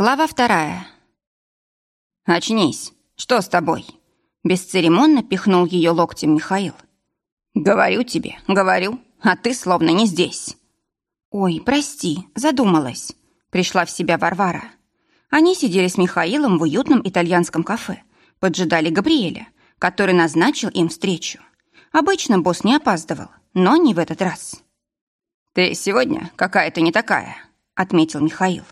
Глава вторая. «Очнись! Что с тобой?» Бесцеремонно пихнул ее локтем Михаил. «Говорю тебе, говорю, а ты словно не здесь». «Ой, прости, задумалась». Пришла в себя Варвара. Они сидели с Михаилом в уютном итальянском кафе, поджидали Габриэля, который назначил им встречу. Обычно босс не опаздывал, но не в этот раз. «Ты сегодня какая-то не такая», — отметил Михаил.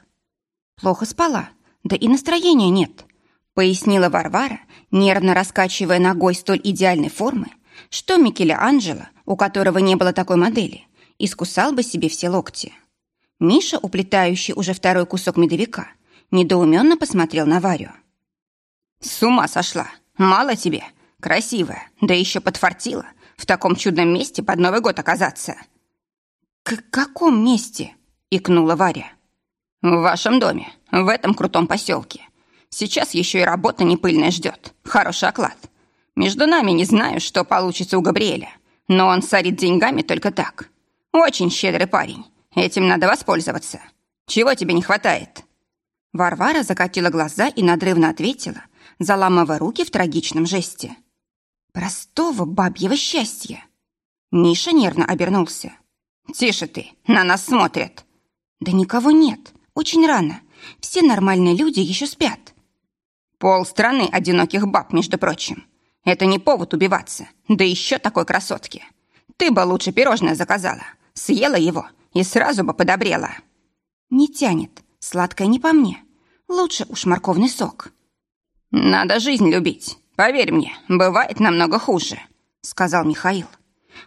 Плохо спала, да и настроения нет, пояснила Варвара, нервно раскачивая ногой столь идеальной формы, что Микеланджело, у которого не было такой модели, искусал бы себе все локти. Миша, уплетающий уже второй кусок медовика, недоуменно посмотрел на Варю. «С ума сошла! Мало тебе! Красивая, да еще подфартила! В таком чудном месте под Новый год оказаться!» «К каком месте?» — икнула Варя. В вашем доме, в этом крутом поселке. Сейчас еще и работа не пыльная ждет. Хороший оклад. Между нами не знаю, что получится у Габриэля, но он сорит деньгами только так. Очень щедрый парень. Этим надо воспользоваться. Чего тебе не хватает?» Варвара закатила глаза и надрывно ответила, заламывая руки в трагичном жесте. «Простого бабьего счастья!» Миша нервно обернулся. «Тише ты, на нас смотрят!» «Да никого нет. Очень рано. Все нормальные люди еще спят. Пол страны одиноких баб, между прочим. Это не повод убиваться. Да еще такой красотки. Ты бы лучше пирожное заказала. Съела его и сразу бы подобрела. Не тянет. Сладкое не по мне. Лучше уж морковный сок. Надо жизнь любить. Поверь мне, бывает намного хуже, сказал Михаил.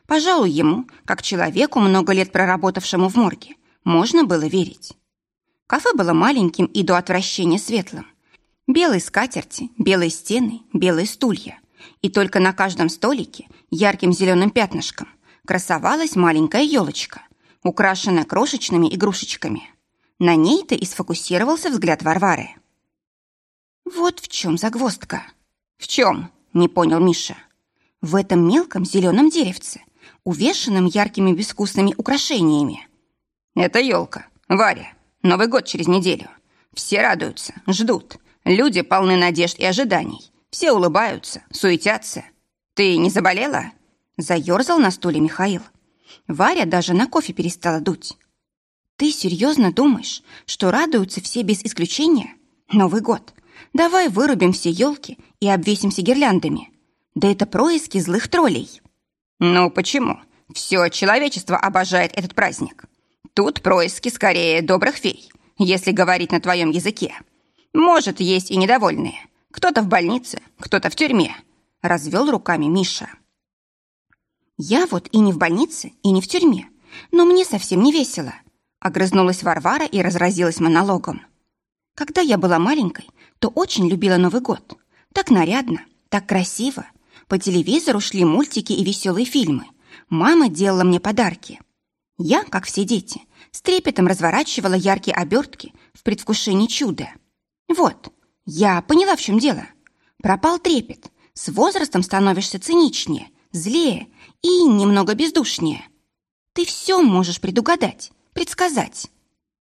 Пожалуй, ему, как человеку, много лет проработавшему в морге, можно было верить. Кафе было маленьким и до отвращения светлым. Белые скатерти, белые стены, белые стулья. И только на каждом столике ярким зеленым пятнышком красовалась маленькая елочка, украшенная крошечными игрушечками. На ней-то и сфокусировался взгляд Варвары. «Вот в чем загвоздка». «В чем?» — не понял Миша. «В этом мелком зеленом деревце, увешанном яркими безвкусными украшениями». «Это елка, Варя. Новый год через неделю. Все радуются, ждут. Люди полны надежд и ожиданий. Все улыбаются, суетятся. Ты не заболела?» Заерзал на стуле Михаил. Варя даже на кофе перестала дуть. «Ты серьезно думаешь, что радуются все без исключения? Новый год. Давай вырубим все елки и обвесимся гирляндами. Да это происки злых троллей». «Ну почему? Все человечество обожает этот праздник. Тут происки скорее добрых фей, если говорить на твоем языке. Может, есть и недовольные. Кто-то в больнице, кто-то в тюрьме. Развел руками Миша. Я вот и не в больнице, и не в тюрьме. Но мне совсем не весело. Огрызнулась Варвара и разразилась монологом. Когда я была маленькой, то очень любила Новый год. Так нарядно, так красиво. По телевизору шли мультики и веселые фильмы. Мама делала мне подарки. Я, как все дети, с трепетом разворачивала яркие обертки в предвкушении чуда. Вот, я поняла, в чем дело. Пропал трепет. С возрастом становишься циничнее, злее и немного бездушнее. Ты все можешь предугадать, предсказать.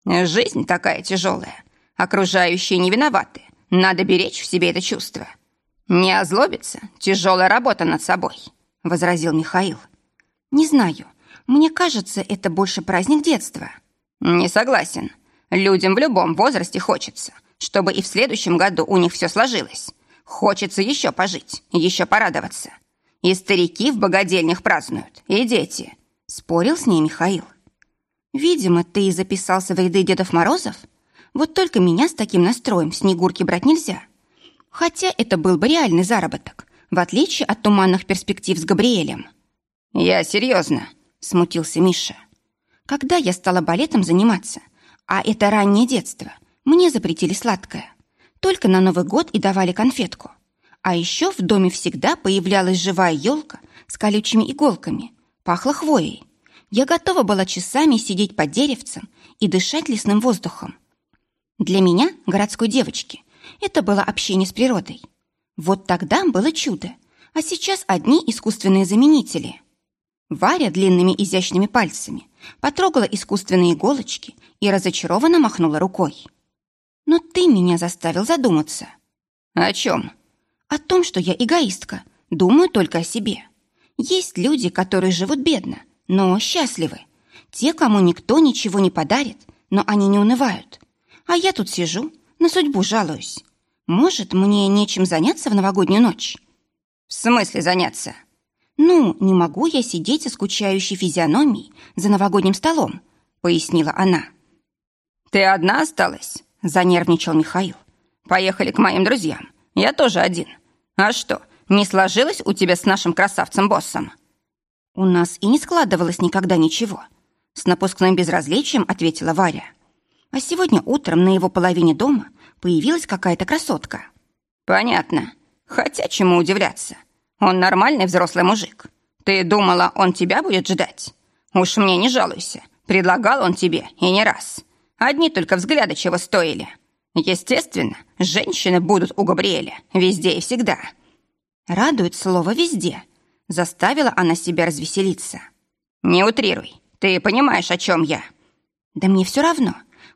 Жизнь такая тяжелая. Окружающие не виноваты. Надо беречь в себе это чувство. Не озлобиться – тяжелая работа над собой, возразил Михаил. Не знаю, мне кажется, это больше праздник детства. Не согласен. Людям в любом возрасте хочется, чтобы и в следующем году у них все сложилось. Хочется еще пожить, еще порадоваться. И старики в богадельнях празднуют, и дети. Спорил с ней Михаил. Видимо, ты и записался в ряды Дедов Морозов. Вот только меня с таким настроем Снегурки брать нельзя. Хотя это был бы реальный заработок, в отличие от туманных перспектив с Габриэлем. Я серьезно, смутился Миша. Когда я стала балетом заниматься, а это раннее детство, мне запретили сладкое. Только на Новый год и давали конфетку. А еще в доме всегда появлялась живая елка с колючими иголками, пахло хвоей. Я готова была часами сидеть под деревцем и дышать лесным воздухом. Для меня, городской девочки, это было общение с природой. Вот тогда было чудо, а сейчас одни искусственные заменители – Варя длинными изящными пальцами потрогала искусственные иголочки и разочарованно махнула рукой. Но ты меня заставил задуматься. О чем? О том, что я эгоистка, думаю только о себе. Есть люди, которые живут бедно, но счастливы. Те, кому никто ничего не подарит, но они не унывают. А я тут сижу, на судьбу жалуюсь. Может, мне нечем заняться в новогоднюю ночь? В смысле заняться? Ну, не могу я сидеть со скучающей физиономией за новогодним столом, пояснила она. Ты одна осталась? Занервничал Михаил. Поехали к моим друзьям. Я тоже один. А что, не сложилось у тебя с нашим красавцем-боссом? У нас и не складывалось никогда ничего. С напускным безразличием ответила Варя. А сегодня утром на его половине дома появилась какая-то красотка. Понятно. Хотя чему удивляться? Он нормальный взрослый мужик. Ты думала, он тебя будет ждать? Уж мне не жалуйся. Предлагал он тебе и не раз. Одни только взгляды чего стоили. Естественно, женщины будут у Габриэля везде и всегда. Радует слово «везде». Заставила она себя развеселиться. Не утрируй. Ты понимаешь, о чем я? Да мне все равно.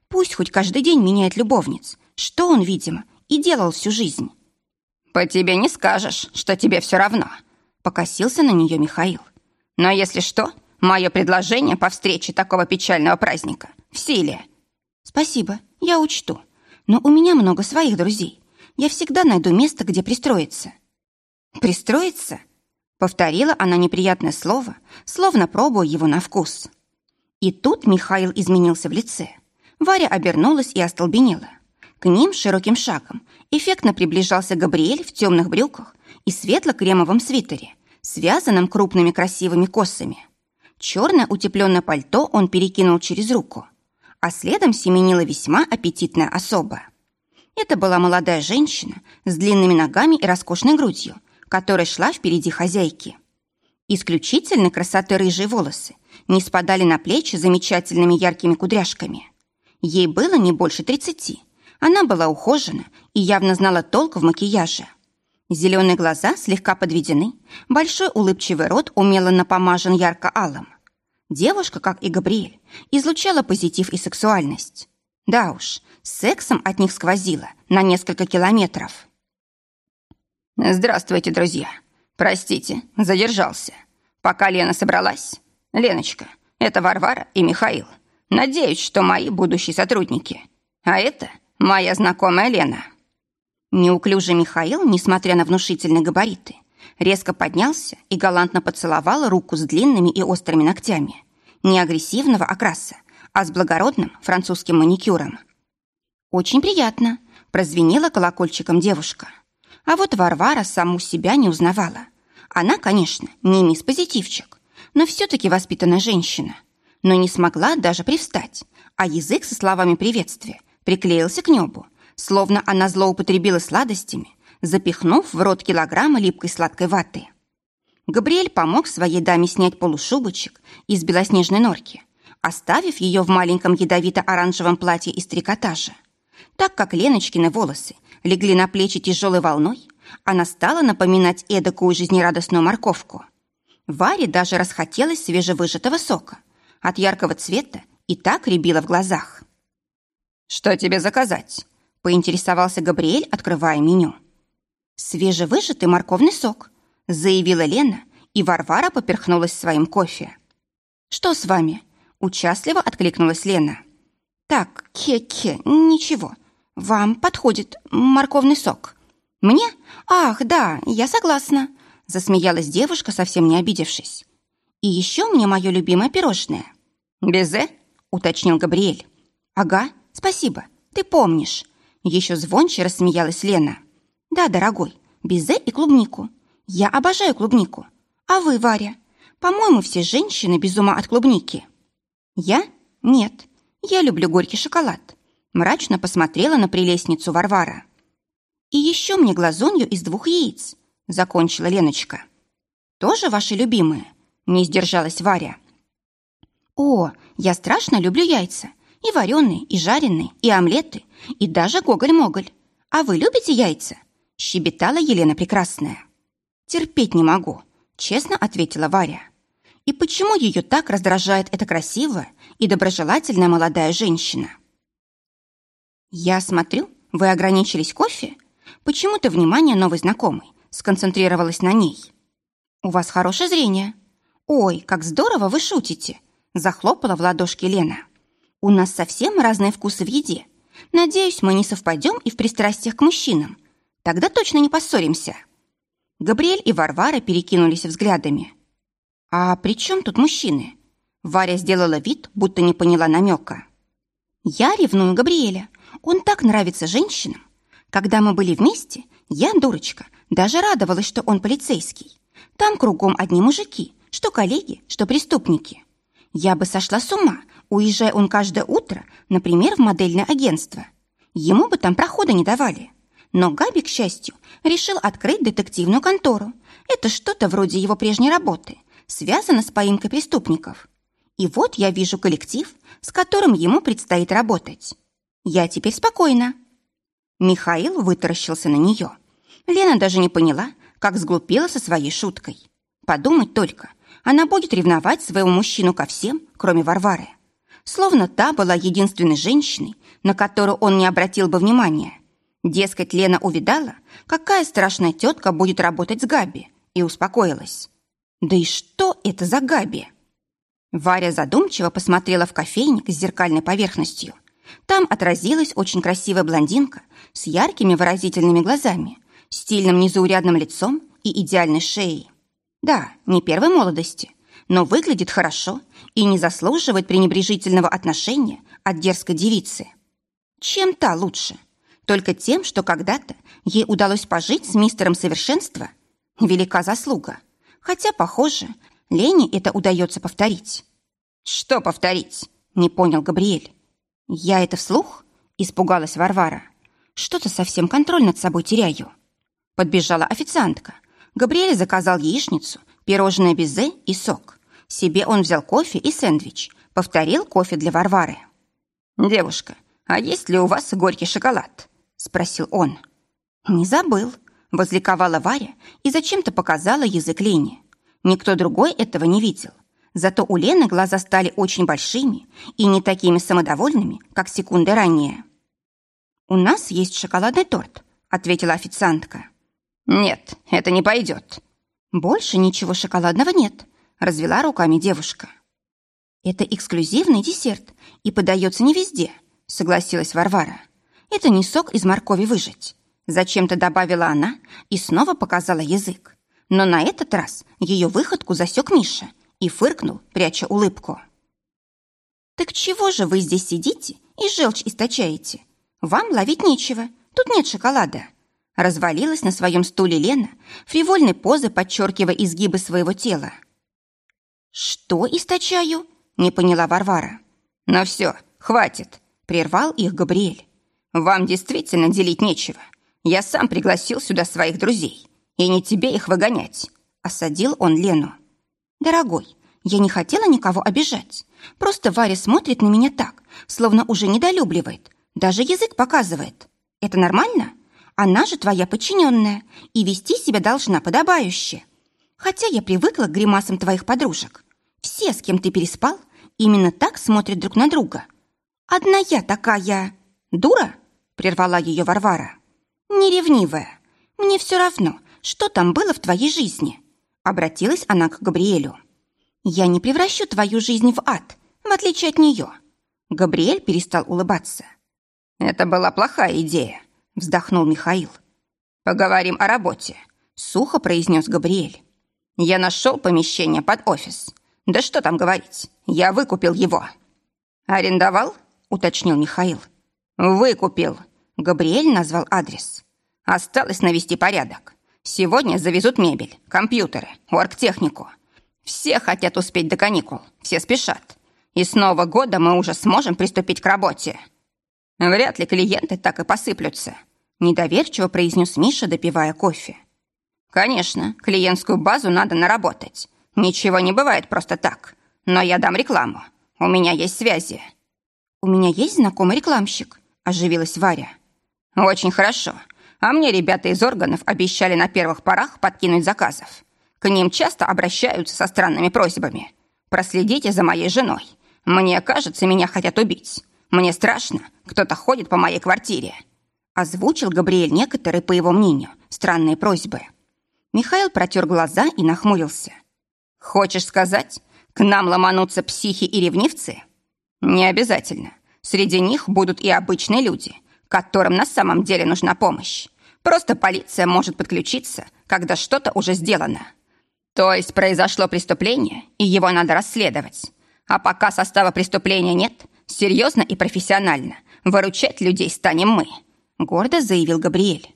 Пусть хоть каждый день меняет любовниц. Что он, видимо, и делал всю жизнь. По тебе не скажешь, что тебе все равно. Покосился на нее Михаил. Но если что, мое предложение по встрече такого печального праздника в силе. Спасибо, я учту. Но у меня много своих друзей. Я всегда найду место, где пристроиться. Пристроиться? Повторила она неприятное слово, словно пробуя его на вкус. И тут Михаил изменился в лице. Варя обернулась и остолбенела. К ним широким шагом эффектно приближался Габриэль в темных брюках и светло-кремовом свитере, связанном крупными красивыми косами. Черное утепленное пальто он перекинул через руку, а следом семенила весьма аппетитная особа. Это была молодая женщина с длинными ногами и роскошной грудью, которая шла впереди хозяйки. Исключительной красоты рыжие волосы не спадали на плечи замечательными яркими кудряшками. Ей было не больше тридцати. Она была ухожена и явно знала толк в макияже. Зеленые глаза слегка подведены, большой улыбчивый рот умело напомажен ярко-алым. Девушка, как и Габриэль, излучала позитив и сексуальность. Да уж, сексом от них сквозило на несколько километров. «Здравствуйте, друзья. Простите, задержался. Пока Лена собралась... Леночка, это Варвара и Михаил. Надеюсь, что мои будущие сотрудники. А это моя знакомая Лена». Неуклюжий Михаил, несмотря на внушительные габариты, резко поднялся и галантно поцеловал руку с длинными и острыми ногтями. Не агрессивного окраса, а с благородным французским маникюром. «Очень приятно», – прозвенела колокольчиком девушка. А вот Варвара саму себя не узнавала. Она, конечно, не мисс Позитивчик, но все-таки воспитанная женщина. Но не смогла даже привстать, а язык со словами приветствия приклеился к небу, словно она злоупотребила сладостями, запихнув в рот килограмма липкой сладкой ваты. Габриэль помог своей даме снять полушубочек из белоснежной норки, оставив ее в маленьком ядовито-оранжевом платье из трикотажа. Так как Леночкины волосы легли на плечи тяжелой волной, она стала напоминать эдакую жизнерадостную морковку. Варе даже расхотелось свежевыжатого сока. От яркого цвета и так рябило в глазах. «Что тебе заказать?» – поинтересовался Габриэль, открывая меню. «Свежевыжатый морковный сок», – заявила Лена, и Варвара поперхнулась своим кофе. «Что с вами?» – участливо откликнулась Лена. «Так, ке-ке, ничего. Вам подходит морковный сок. Мне? Ах, да, я согласна», – засмеялась девушка, совсем не обидевшись. «И еще мне мое любимое пирожное». «Безе?» – уточнил Габриэль. «Ага, спасибо, ты помнишь». Еще звонче рассмеялась Лена. «Да, дорогой, безе и клубнику. Я обожаю клубнику. А вы, Варя? По-моему, все женщины без ума от клубники». «Я? Нет. Я люблю горький шоколад». Мрачно посмотрела на прелестницу Варвара. «И еще мне глазунью из двух яиц», — закончила Леночка. «Тоже ваши любимые?» — не сдержалась Варя. «О, я страшно люблю яйца. И вареные, и жареные, и омлеты, и даже гоголь-моголь. А вы любите яйца?» щебетала Елена Прекрасная. «Терпеть не могу», — честно ответила Варя. «И почему ее так раздражает эта красивая и доброжелательная молодая женщина?» «Я смотрю, вы ограничились кофе? Почему-то внимание новой знакомой сконцентрировалось на ней. У вас хорошее зрение. Ой, как здорово вы шутите!» Захлопала в ладошки Лена. «У нас совсем разные вкусы в еде. Надеюсь, мы не совпадем и в пристрастиях к мужчинам. Тогда точно не поссоримся». Габриэль и Варвара перекинулись взглядами. «А при чем тут мужчины?» Варя сделала вид, будто не поняла намека. «Я ревную Габриэля. Он так нравится женщинам. Когда мы были вместе, я, дурочка, даже радовалась, что он полицейский. Там кругом одни мужики, что коллеги, что преступники. Я бы сошла с ума, уезжая он каждое утро, например, в модельное агентство. Ему бы там прохода не давали. Но Габи, к счастью, решил открыть детективную контору. Это что-то вроде его прежней работы, связано с поимкой преступников. И вот я вижу коллектив, с которым ему предстоит работать. Я теперь спокойна. Михаил вытаращился на нее. Лена даже не поняла, как сглупила со своей шуткой. Подумать только, она будет ревновать своего мужчину ко всем, кроме Варвары. Словно та была единственной женщиной, на которую он не обратил бы внимания. Дескать, Лена увидала, какая страшная тетка будет работать с Габи, и успокоилась. Да и что это за Габи? Варя задумчиво посмотрела в кофейник с зеркальной поверхностью. Там отразилась очень красивая блондинка с яркими выразительными глазами, стильным незаурядным лицом и идеальной шеей. Да, не первой молодости, но выглядит хорошо и не заслуживает пренебрежительного отношения от дерзкой девицы. Чем та лучше? Только тем, что когда-то ей удалось пожить с мистером совершенства? Велика заслуга. Хотя, похоже, Лене это удается повторить. «Что повторить?» – не понял Габриэль. «Я это вслух?» – испугалась Варвара. «Что-то совсем контроль над собой теряю». Подбежала официантка. Габриэль заказал яичницу, пирожное безе и сок. Себе он взял кофе и сэндвич. Повторил кофе для Варвары. «Девушка, а есть ли у вас горький шоколад?» – спросил он. «Не забыл», – возликовала Варя и зачем-то показала язык Лене. Никто другой этого не видел. Зато у Лены глаза стали очень большими и не такими самодовольными, как секунды ранее. «У нас есть шоколадный торт», — ответила официантка. «Нет, это не пойдет». «Больше ничего шоколадного нет», — развела руками девушка. «Это эксклюзивный десерт и подается не везде», — согласилась Варвара. «Это не сок из моркови выжать». Зачем-то добавила она и снова показала язык. Но на этот раз ее выходку засек Миша — и фыркнул, пряча улыбку. «Так чего же вы здесь сидите и желчь источаете? Вам ловить нечего, тут нет шоколада». Развалилась на своем стуле Лена, фривольной позы подчеркивая изгибы своего тела. «Что источаю?» — не поняла Варвара. «Ну все, хватит», — прервал их Габриэль. «Вам действительно делить нечего. Я сам пригласил сюда своих друзей, и не тебе их выгонять», — осадил он Лену. «Дорогой, я не хотела никого обижать. Просто Варя смотрит на меня так, словно уже недолюбливает. Даже язык показывает. Это нормально? Она же твоя подчиненная и вести себя должна подобающе. Хотя я привыкла к гримасам твоих подружек. Все, с кем ты переспал, именно так смотрят друг на друга. Одна я такая... Дура?» — прервала ее Варвара. «Неревнивая. Мне все равно, что там было в твоей жизни. Обратилась она к Габриэлю. «Я не превращу твою жизнь в ад, в отличие от нее». Габриэль перестал улыбаться. «Это была плохая идея», — вздохнул Михаил. «Поговорим о работе», — сухо произнес Габриэль. «Я нашел помещение под офис. Да что там говорить, я выкупил его». «Арендовал?» — уточнил Михаил. «Выкупил», — Габриэль назвал адрес. «Осталось навести порядок. Сегодня завезут мебель, компьютеры, оргтехнику. Все хотят успеть до каникул, все спешат. И с Нового года мы уже сможем приступить к работе. Вряд ли клиенты так и посыплются, недоверчиво произнес Миша, допивая кофе. Конечно, клиентскую базу надо наработать. Ничего не бывает просто так. Но я дам рекламу. У меня есть связи. У меня есть знакомый рекламщик, оживилась Варя. Очень хорошо. А мне ребята из органов обещали на первых порах подкинуть заказов. К ним часто обращаются со странными просьбами. Проследите за моей женой. Мне кажется, меня хотят убить. Мне страшно, кто-то ходит по моей квартире. Озвучил Габриэль некоторые, по его мнению, странные просьбы. Михаил протер глаза и нахмурился. «Хочешь сказать, к нам ломанутся психи и ревнивцы?» «Не обязательно. Среди них будут и обычные люди, которым на самом деле нужна помощь. Просто полиция может подключиться, когда что-то уже сделано. То есть произошло преступление, и его надо расследовать. А пока состава преступления нет, серьезно и профессионально выручать людей станем мы», — гордо заявил Габриэль.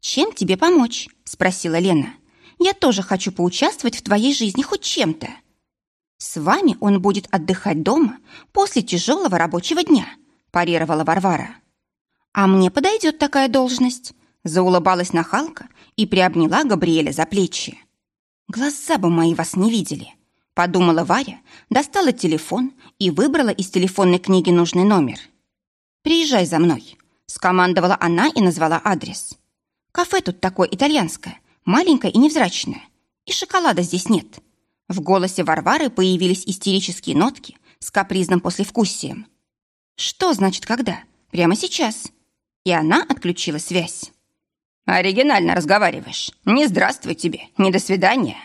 «Чем тебе помочь?» — спросила Лена. «Я тоже хочу поучаствовать в твоей жизни хоть чем-то». «С вами он будет отдыхать дома после тяжелого рабочего дня», – парировала Варвара. «А мне подойдет такая должность», – заулыбалась нахалка и приобняла Габриэля за плечи. «Глаза бы мои вас не видели», – подумала Варя, достала телефон и выбрала из телефонной книги нужный номер. «Приезжай за мной», – скомандовала она и назвала адрес. «Кафе тут такое итальянское, маленькое и невзрачное, и шоколада здесь нет». В голосе Варвары появились истерические нотки с капризным послевкусием. «Что значит когда? Прямо сейчас?» И она отключила связь. «Оригинально разговариваешь. Не здравствуй тебе, не до свидания»,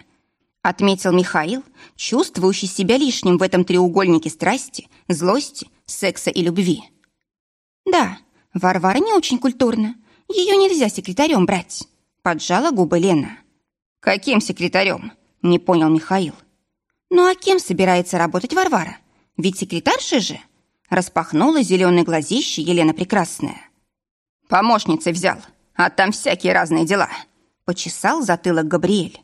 отметил Михаил, чувствующий себя лишним в этом треугольнике страсти, злости, секса и любви. «Да, Варвара не очень культурна. Ее нельзя секретарем брать», поджала губы Лена. «Каким секретарем?» Не понял Михаил. Ну а кем собирается работать Варвара? Ведь секретарша же. Распахнула зеленые глазище Елена Прекрасная. Помощницей взял, а там всякие разные дела. Почесал затылок Габриэль.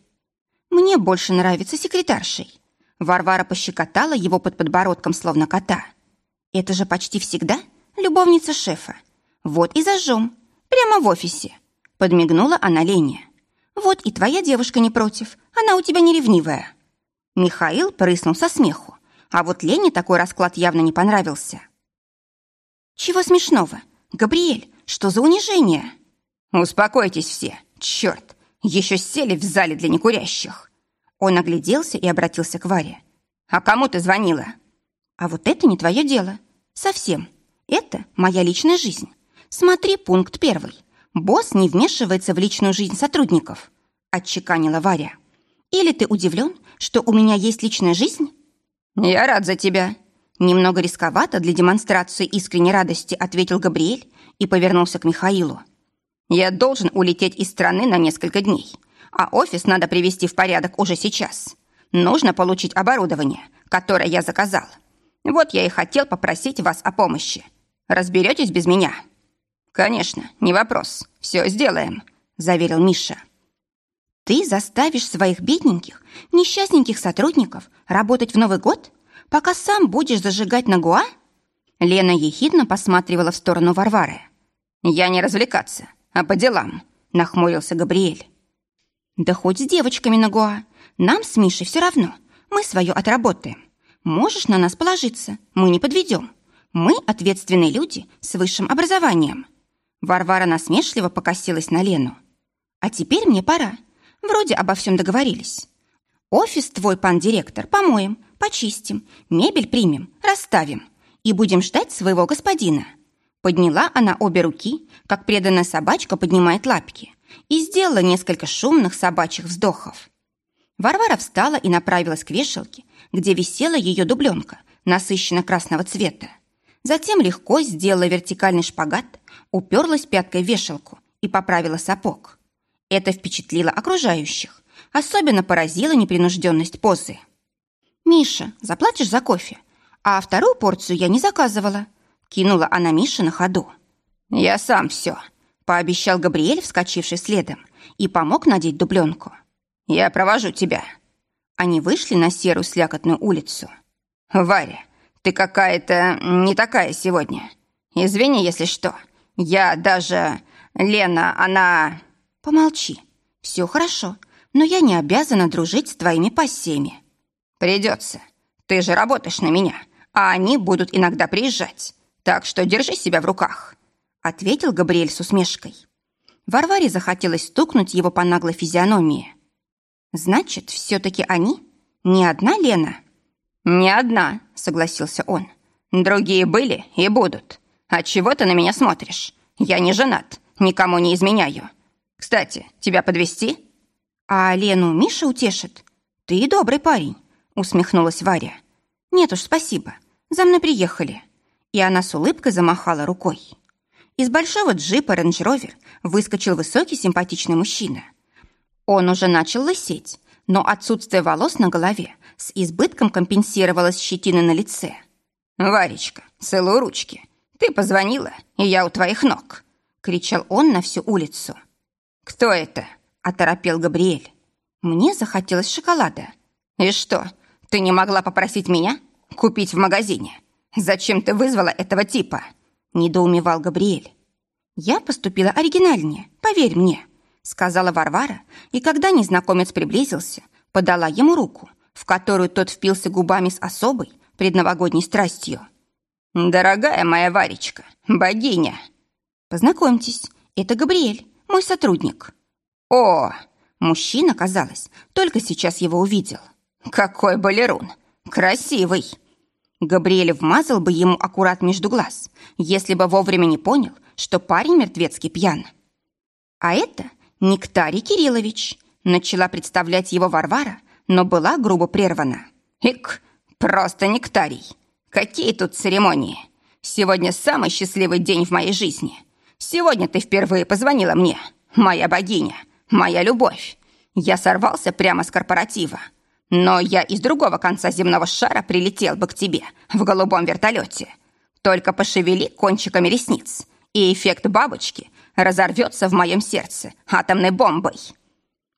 Мне больше нравится секретаршей. Варвара пощекотала его под подбородком, словно кота. Это же почти всегда любовница шефа. Вот и зажжем. Прямо в офисе. Подмигнула она Лене. Вот и твоя девушка не против. Она у тебя не ревнивая». Михаил прыснул со смеху, а вот Лене такой расклад явно не понравился. «Чего смешного? Габриэль, что за унижение?» «Успокойтесь все. Черт, еще сели в зале для некурящих». Он огляделся и обратился к Варе. «А кому ты звонила?» «А вот это не твое дело. Совсем. Это моя личная жизнь. Смотри пункт первый. Босс не вмешивается в личную жизнь сотрудников», — отчеканила Варя. «Или ты удивлен, что у меня есть личная жизнь?» «Я рад за тебя», Немного рисковато для демонстрации искренней радости ответил Габриэль и повернулся к Михаилу. «Я должен улететь из страны на несколько дней, а офис надо привести в порядок уже сейчас. Нужно получить оборудование, которое я заказал. Вот я и хотел попросить вас о помощи. Разберетесь без меня?» «Конечно, не вопрос. Все сделаем», — заверил Миша. «Ты заставишь своих бедненьких, несчастненьких сотрудников работать в Новый год, пока сам будешь зажигать на Гуа?» Лена ехидно посматривала в сторону Варвары. «Я не развлекаться, а по делам», — нахмурился Габриэль. «Да хоть с девочками на Гуа. Нам с Мишей все равно. Мы свое отработаем. Можешь на нас положиться, мы не подведем. Мы ответственные люди с высшим образованием». Варвара насмешливо покосилась на Лену. «А теперь мне пора. Вроде обо всем договорились. Офис твой, пан директор, помоем, почистим, мебель примем, расставим и будем ждать своего господина». Подняла она обе руки, как преданная собачка поднимает лапки, и сделала несколько шумных собачьих вздохов. Варвара встала и направилась к вешалке, где висела ее дубленка, насыщенно красного цвета. Затем легко сделала вертикальный шпагат, уперлась пяткой в вешалку и поправила сапог. Это впечатлило окружающих. Особенно поразила непринужденность позы. «Миша, заплатишь за кофе? А вторую порцию я не заказывала», кинула она Мише на ходу. «Я сам все», — пообещал Габриэль, вскочивший следом, и помог надеть дубленку. «Я провожу тебя». Они вышли на серую слякотную улицу. «Варя, ты какая-то не такая сегодня. Извини, если что. Я даже... Лена, она...» «Помолчи. Все хорошо, но я не обязана дружить с твоими пассиями». «Придется. Ты же работаешь на меня, а они будут иногда приезжать. Так что держи себя в руках», — ответил Габриэль с усмешкой. Варваре захотелось стукнуть его по наглой физиономии. «Значит, все-таки они? Не одна Лена?» «Не одна», — согласился он. Другие были и будут. А чего ты на меня смотришь? Я не женат, никому не изменяю. Кстати, тебя подвести? А Лену Миша утешит? Ты добрый парень, усмехнулась Варя. Нет уж, спасибо. За мной приехали. И она с улыбкой замахала рукой. Из большого джипа рейндж-ровер выскочил высокий симпатичный мужчина. Он уже начал лысеть, но отсутствие волос на голове с избытком компенсировалось щетиной на лице. «Варечка, целую ручки. Ты позвонила, и я у твоих ног!» — кричал он на всю улицу. «Кто это?» — оторопел Габриэль. «Мне захотелось шоколада». «И что, ты не могла попросить меня купить в магазине? Зачем ты вызвала этого типа?» — недоумевал Габриэль. «Я поступила оригинальнее, поверь мне», — сказала Варвара, и когда незнакомец приблизился, подала ему руку, в которую тот впился губами с особой предновогодней страстью. «Дорогая моя Варечка, богиня!» «Познакомьтесь, это Габриэль, мой сотрудник». «О!» Мужчина, казалось, только сейчас его увидел. «Какой балерун! Красивый!» Габриэль вмазал бы ему аккурат между глаз, если бы вовремя не понял, что парень мертвецкий пьян. А это Нектарий Кириллович. Начала представлять его Варвара, но была грубо прервана. «Ик, просто Нектарий!» Какие тут церемонии? Сегодня самый счастливый день в моей жизни. Сегодня ты впервые позвонила мне, моя богиня, моя любовь. Я сорвался прямо с корпоратива. Но я из другого конца земного шара прилетел бы к тебе в голубом вертолете. Только пошевели кончиками ресниц, и эффект бабочки разорвется в моем сердце атомной бомбой.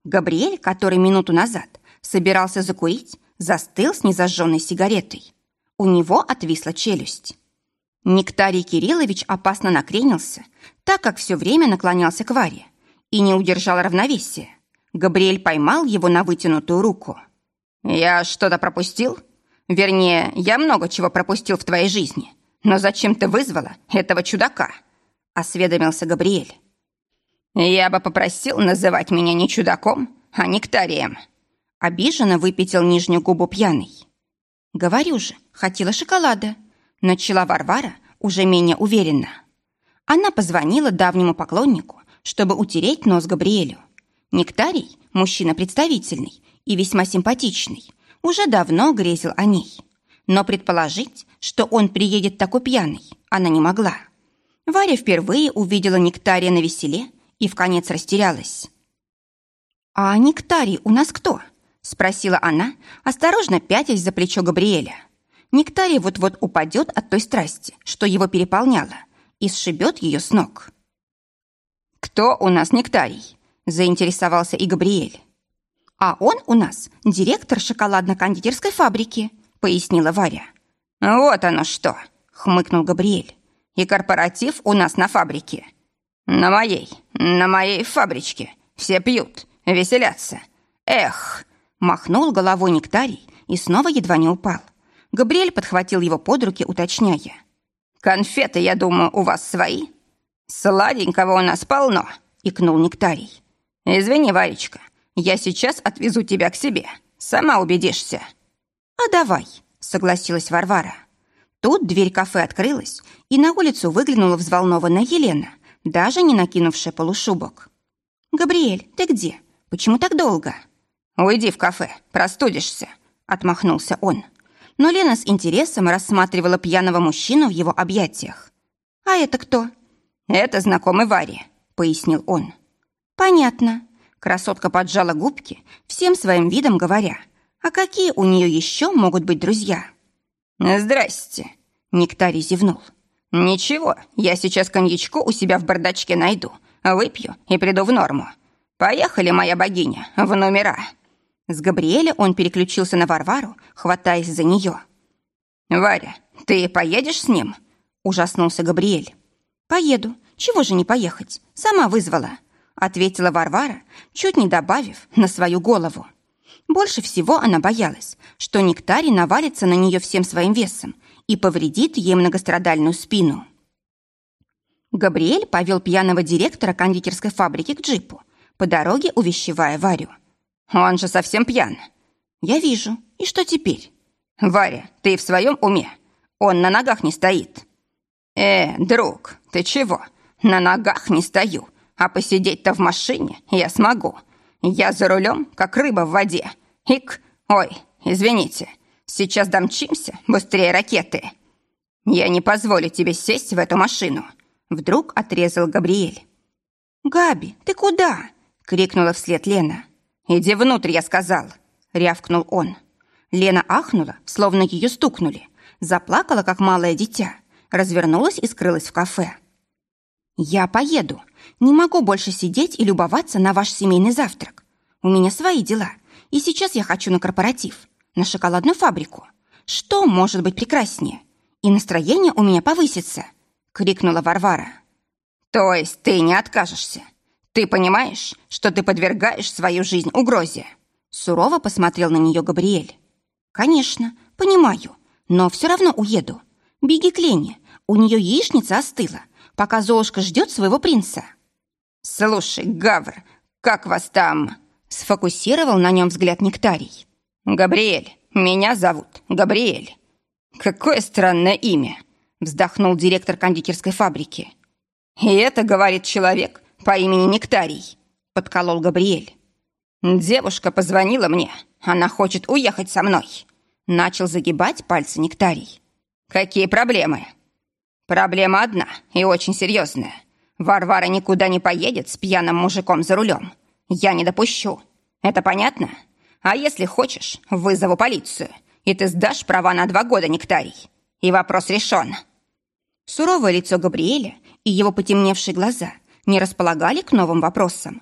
Габриэль, который минуту назад собирался закурить, застыл с незажженной сигаретой. У него отвисла челюсть. Нектарий Кириллович опасно накренился, так как все время наклонялся к Варе и не удержал равновесия. Габриэль поймал его на вытянутую руку. «Я что-то пропустил? Вернее, я много чего пропустил в твоей жизни. Но зачем ты вызвала этого чудака?» — осведомился Габриэль. «Я бы попросил называть меня не чудаком, а нектарием». Обиженно выпятил нижнюю губу пьяный. «Говорю же, хотела шоколада», — начала Варвара уже менее уверенно. Она позвонила давнему поклоннику, чтобы утереть нос Габриэлю. Нектарий, мужчина представительный и весьма симпатичный, уже давно грезил о ней. Но предположить, что он приедет такой пьяный, она не могла. Варя впервые увидела Нектария на веселе и в конец растерялась. «А Нектарий у нас кто?» Спросила она, осторожно пятясь за плечо Габриэля. Нектарий вот-вот упадет от той страсти, что его переполняло, и сшибет ее с ног. «Кто у нас Нектарий?» – заинтересовался и Габриэль. «А он у нас директор шоколадно-кондитерской фабрики», – пояснила Варя. «Вот оно что!» – хмыкнул Габриэль. «И корпоратив у нас на фабрике. На моей, на моей фабричке. Все пьют, веселятся. Эх!» Махнул головой нектарий и снова едва не упал. Габриэль подхватил его под руки, уточняя. «Конфеты, я думаю, у вас свои?» «Сладенького у нас полно», — икнул нектарий. «Извини, Варечка, я сейчас отвезу тебя к себе. Сама убедишься». «А давай», — согласилась Варвара. Тут дверь кафе открылась, и на улицу выглянула взволнованная Елена, даже не накинувшая полушубок. «Габриэль, ты где? Почему так долго?» «Уйди в кафе, простудишься», — отмахнулся он. Но Лена с интересом рассматривала пьяного мужчину в его объятиях. «А это кто?» «Это знакомый Варе», — пояснил он. «Понятно». Красотка поджала губки, всем своим видом говоря. «А какие у нее еще могут быть друзья?» «Здрасте», — Нектарий зевнул. «Ничего, я сейчас коньячку у себя в бардачке найду, выпью и приду в норму. Поехали, моя богиня, в номера». С Габриэля он переключился на Варвару, хватаясь за нее. «Варя, ты поедешь с ним?» – ужаснулся Габриэль. «Поеду. Чего же не поехать? Сама вызвала», – ответила Варвара, чуть не добавив на свою голову. Больше всего она боялась, что Нектарий навалится на нее всем своим весом и повредит ей многострадальную спину. Габриэль повел пьяного директора кондитерской фабрики к джипу, по дороге увещевая Варю – он же совсем пьян. Я вижу. И что теперь? Варя, ты в своем уме? Он на ногах не стоит». «Э, друг, ты чего? На ногах не стою, а посидеть-то в машине я смогу. Я за рулем, как рыба в воде. Ик, ой, извините, сейчас домчимся быстрее ракеты». «Я не позволю тебе сесть в эту машину», — вдруг отрезал Габриэль. «Габи, ты куда?» — крикнула вслед Лена. «Иди внутрь», — я сказал, — рявкнул он. Лена ахнула, словно ее стукнули, заплакала, как малое дитя, развернулась и скрылась в кафе. «Я поеду. Не могу больше сидеть и любоваться на ваш семейный завтрак. У меня свои дела, и сейчас я хочу на корпоратив, на шоколадную фабрику. Что может быть прекраснее? И настроение у меня повысится!» — крикнула Варвара. «То есть ты не откажешься? Ты понимаешь, что ты подвергаешь свою жизнь угрозе?» Сурово посмотрел на нее Габриэль. «Конечно, понимаю, но все равно уеду. Беги к Лене, у нее яичница остыла, пока Золушка ждет своего принца». «Слушай, Гавр, как вас там?» Сфокусировал на нем взгляд Нектарий. «Габриэль, меня зовут Габриэль». «Какое странное имя!» Вздохнул директор кондитерской фабрики. «И это, говорит человек по имени Нектарий», подколол Габриэль. «Девушка позвонила мне. Она хочет уехать со мной». Начал загибать пальцы Нектарий. «Какие проблемы?» «Проблема одна и очень серьезная. Варвара никуда не поедет с пьяным мужиком за рулем. Я не допущу. Это понятно? А если хочешь, вызову полицию, и ты сдашь права на два года, Нектарий. И вопрос решен». Суровое лицо Габриэля и его потемневшие глаза не располагали к новым вопросам.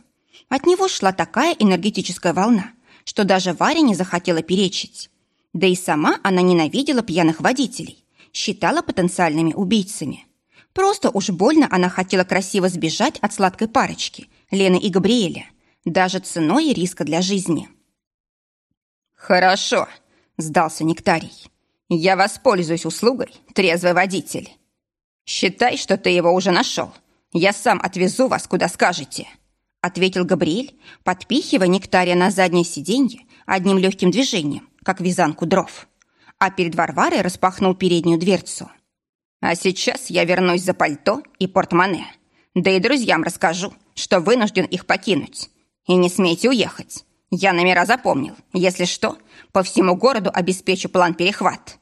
От него шла такая энергетическая волна, что даже Варя не захотела перечить. Да и сама она ненавидела пьяных водителей, считала потенциальными убийцами. Просто уж больно она хотела красиво сбежать от сладкой парочки, Лены и Габриэля, даже ценой риска для жизни. «Хорошо», — сдался Нектарий. «Я воспользуюсь услугой, трезвый водитель. Считай, что ты его уже нашел. Я сам отвезу вас, куда скажете», — ответил Габриэль, подпихивая Нектария на заднее сиденье одним легким движением, как вязанку дров. А перед Варварой распахнул переднюю дверцу. «А сейчас я вернусь за пальто и портмоне. Да и друзьям расскажу, что вынужден их покинуть. И не смейте уехать. Я номера запомнил. Если что, по всему городу обеспечу план перехват».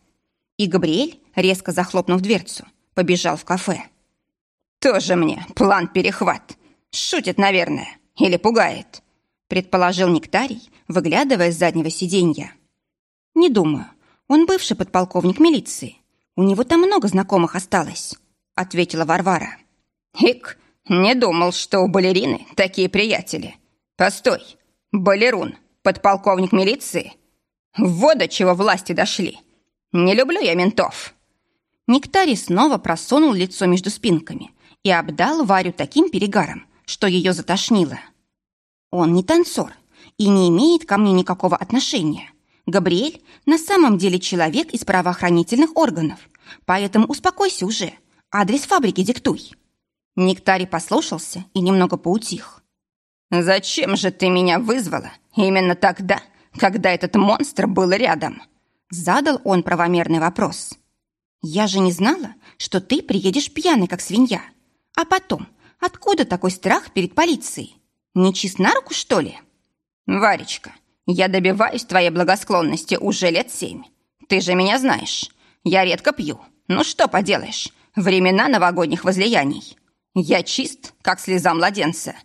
И Габриэль, резко захлопнув дверцу, побежал в кафе. «Тоже мне план перехват. Шутит, наверное, или пугает», предположил Нектарий, выглядывая с заднего сиденья. «Не думаю. Он бывший подполковник милиции. У него там много знакомых осталось», ответила Варвара. «Ик, не думал, что у балерины такие приятели. Постой, балерун, подполковник милиции? Вот до чего власти дошли. Не люблю я ментов». Нектарий снова просунул лицо между спинками и обдал Варю таким перегаром, что ее затошнило. Он не танцор и не имеет ко мне никакого отношения. Габриэль на самом деле человек из правоохранительных органов, поэтому успокойся уже, адрес фабрики диктуй. Нектарий послушался и немного поутих. «Зачем же ты меня вызвала именно тогда, когда этот монстр был рядом?» Задал он правомерный вопрос. «Я же не знала, что ты приедешь пьяный, как свинья. А потом, откуда такой страх перед полицией? Не чист на руку, что ли?» «Варечка, я добиваюсь твоей благосклонности уже лет семь. Ты же меня знаешь. Я редко пью. Ну что поделаешь, времена новогодних возлияний. Я чист, как слеза младенца.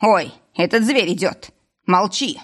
Ой, этот зверь идет. Молчи!»